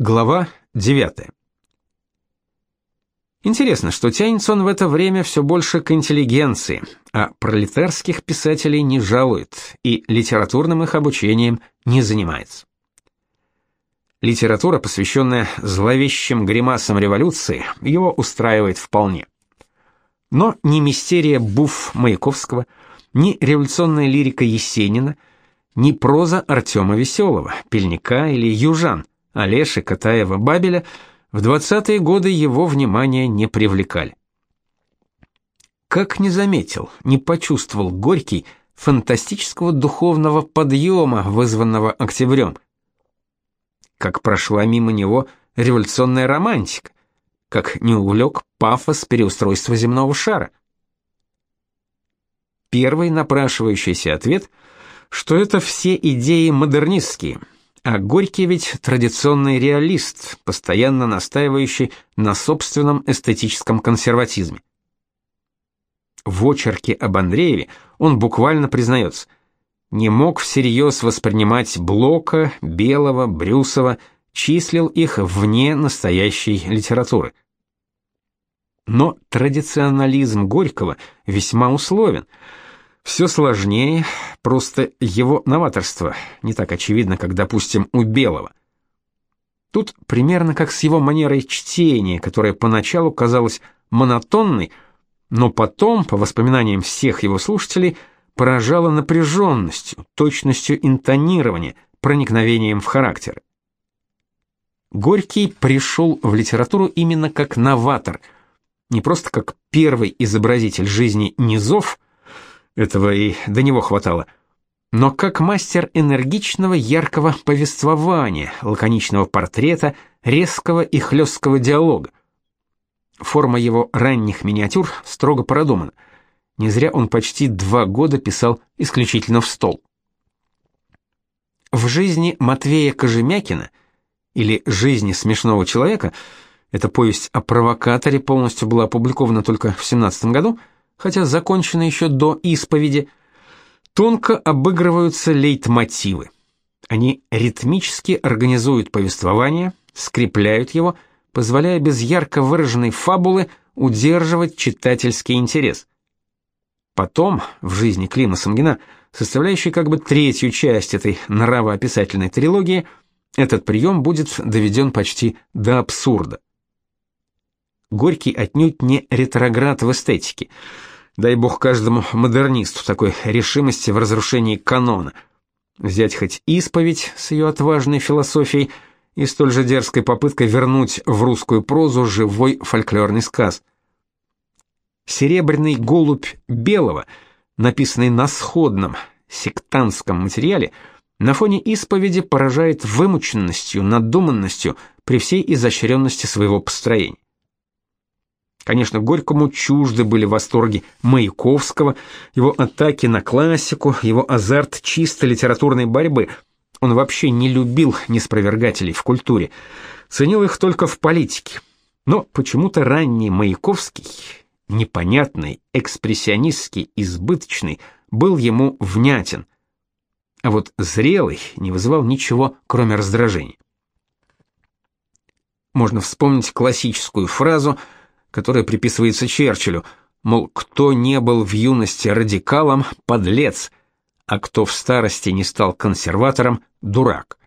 Глава 9. Интересно, что тянется он в это время все больше к интеллигенции, а пролетарских писателей не жалует и литературным их обучением не занимается. Литература, посвященная зловещим гримасам революции, его устраивает вполне. Но ни мистерия Буф Маяковского, ни революционная лирика Есенина, ни проза Артема Веселого, Пельника или Южан – Олеши, Катаева, Бабеля в 20-е годы его внимание не привлекали. Как не заметил, не почувствовал Горький фантастического духовного подъема, вызванного октябрем. Как прошла мимо него революционная романтика, как не увлек пафос переустройства земного шара. Первый напрашивающийся ответ, что это все идеи модернистские – а Горький ведь традиционный реалист, постоянно настаивающий на собственном эстетическом консерватизме. В очерке об Андрееве он буквально признается, не мог всерьез воспринимать Блока, Белого, Брюсова, числил их вне настоящей литературы. Но традиционализм Горького весьма условен – все сложнее, просто его новаторство не так очевидно, как, допустим, у Белого. Тут примерно как с его манерой чтения, которая поначалу казалась монотонной, но потом, по воспоминаниям всех его слушателей, поражала напряженностью, точностью интонирования, проникновением в характер. Горький пришел в литературу именно как новатор, не просто как первый изобразитель жизни низов, этого и до него хватало. Но как мастер энергичного, яркого повествования, лаконичного портрета, резкого и хлесткого диалога. Форма его ранних миниатюр строго продумана. Не зря он почти два года писал исключительно в стол. В жизни Матвея Кожемякина или Жизни смешного человека эта повесть о провокаторе полностью была опубликована только в 17 году – хотя закончено еще до исповеди, тонко обыгрываются лейтмотивы. Они ритмически организуют повествование, скрепляют его, позволяя без ярко выраженной фабулы удерживать читательский интерес. Потом, в жизни Клима Самгина, составляющей как бы третью часть этой нравоописательной трилогии, этот прием будет доведен почти до абсурда. Горький отнюдь не ретроград в эстетике. Дай бог каждому модернисту такой решимости в разрушении канона. Взять хоть исповедь с ее отважной философией и столь же дерзкой попыткой вернуть в русскую прозу живой фольклорный сказ. Серебряный голубь белого, написанный на сходном сектантском материале, на фоне исповеди поражает вымученностью, надуманностью при всей изощренности своего построения. Конечно, Горькому чужды были восторги Маяковского, его атаки на классику, его азарт чисто литературной борьбы. Он вообще не любил неспровергателей в культуре, ценил их только в политике. Но почему-то ранний Маяковский, непонятный, экспрессионистский, избыточный, был ему внятен. А вот зрелый не вызывал ничего, кроме раздражения. Можно вспомнить классическую фразу «Связь» которое приписывается Черчиллю, мол, кто не был в юности радикалом – подлец, а кто в старости не стал консерватором – дурак.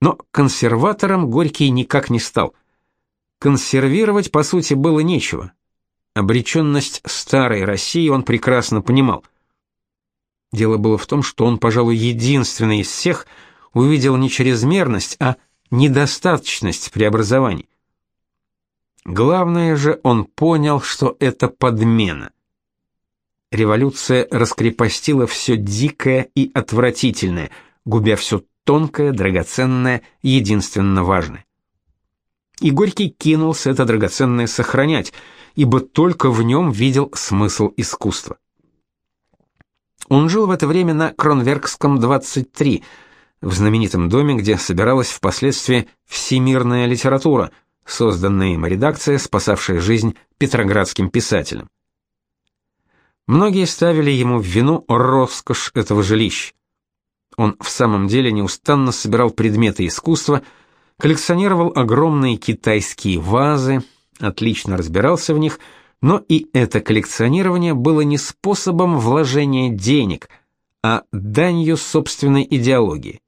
Но консерватором Горький никак не стал. Консервировать, по сути, было нечего. Обреченность старой России он прекрасно понимал. Дело было в том, что он, пожалуй, единственный из всех увидел не чрезмерность, а недостаточность преобразований. Главное же, он понял, что это подмена. Революция раскрепостила все дикое и отвратительное, губя все тонкое, драгоценное, единственно важное. И Горький кинулся это драгоценное сохранять, ибо только в нем видел смысл искусства. Он жил в это время на Кронверкском 23, в знаменитом доме, где собиралась впоследствии всемирная литература – созданная им редакция, спасавшая жизнь петроградским писателям. Многие ставили ему в вину роскошь этого жилища. Он в самом деле неустанно собирал предметы искусства, коллекционировал огромные китайские вазы, отлично разбирался в них, но и это коллекционирование было не способом вложения денег, а данью собственной идеологии.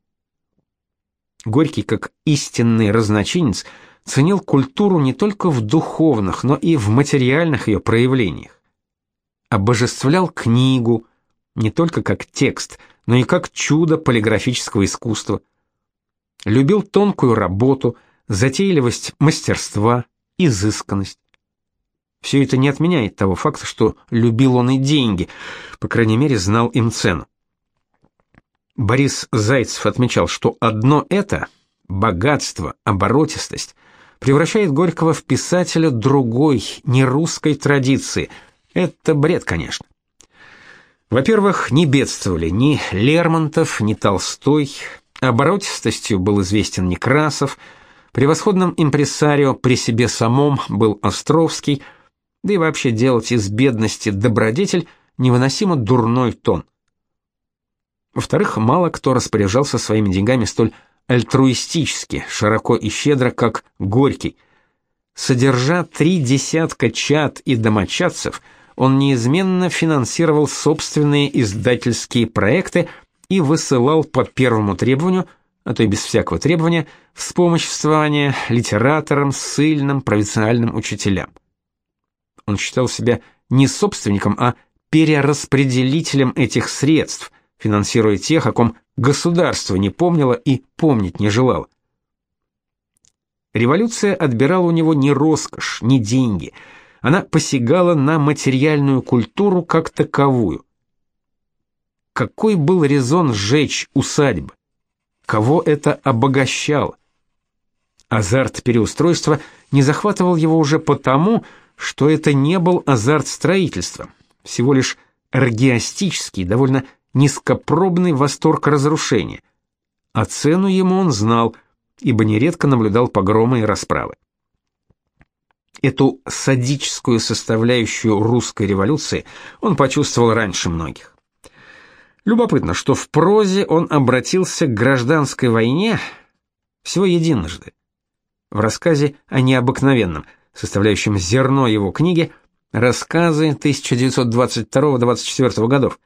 Горький, как истинный разночинец, ценил культуру не только в духовных, но и в материальных ее проявлениях. Обожествлял книгу не только как текст, но и как чудо полиграфического искусства. Любил тонкую работу, затейливость мастерства, изысканность. Все это не отменяет того факта, что любил он и деньги, по крайней мере, знал им цену. Борис Зайцев отмечал, что одно это богатство, оборотистость превращает Горького в писателя другой, не русской традиции. Это бред, конечно. Во-первых, не бедствовали ни Лермонтов, ни Толстой, оборотистостью был известен Некрасов, превосходным импресарио при себе самом был Островский, да и вообще делать из бедности добродетель невыносимо дурной тон – во-вторых, мало кто распоряжался своими деньгами столь альтруистически, широко и щедро, как Горький. Содержа три десятка чад и домочадцев, он неизменно финансировал собственные издательские проекты и высылал по первому требованию, а то и без всякого требования, вспомоществование литераторам, ссыльным, провинциальным учителям. Он считал себя не собственником, а перераспределителем этих средств, финансируя тех, о ком государство не помнило и помнить не желало. Революция отбирала у него не роскошь, не деньги. Она посягала на материальную культуру как таковую. Какой был резон сжечь усадьбы? Кого это обогащало? Азарт переустройства не захватывал его уже потому, что это не был азарт строительства, всего лишь аргиастический, довольно низкопробный восторг разрушения, а цену ему он знал, ибо нередко наблюдал погромы и расправы. Эту садическую составляющую русской революции он почувствовал раньше многих. Любопытно, что в прозе он обратился к гражданской войне всего единожды. В рассказе о необыкновенном, составляющем зерно его книги, рассказы 1922-24 годов.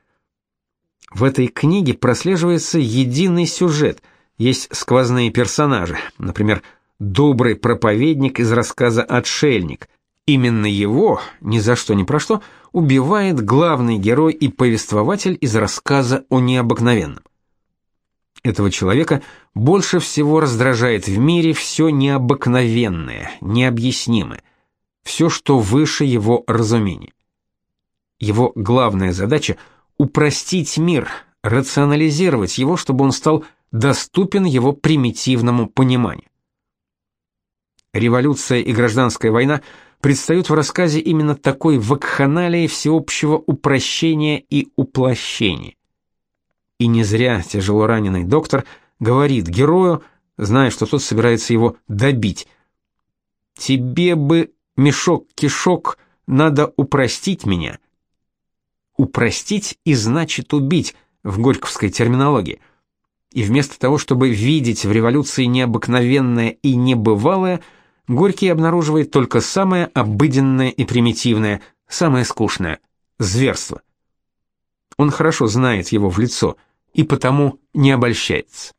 В этой книге прослеживается единый сюжет, есть сквозные персонажи, например, добрый проповедник из рассказа «Отшельник». Именно его, ни за что ни про что, убивает главный герой и повествователь из рассказа о необыкновенном. Этого человека больше всего раздражает в мире все необыкновенное, необъяснимое, все, что выше его разумения. Его главная задача — упростить мир, рационализировать его, чтобы он стал доступен его примитивному пониманию. Революция и гражданская война предстают в рассказе именно такой вакханалии всеобщего упрощения и уплощения. И не зря тяжело раненый доктор говорит герою, зная, что тот собирается его добить: "Тебе бы мешок-кишок, надо упростить меня". Упростить и значит убить в горьковской терминологии. И вместо того, чтобы видеть в революции необыкновенное и небывалое, Горький обнаруживает только самое обыденное и примитивное, самое скучное зверство. Он хорошо знает его в лицо и потому не обольщается.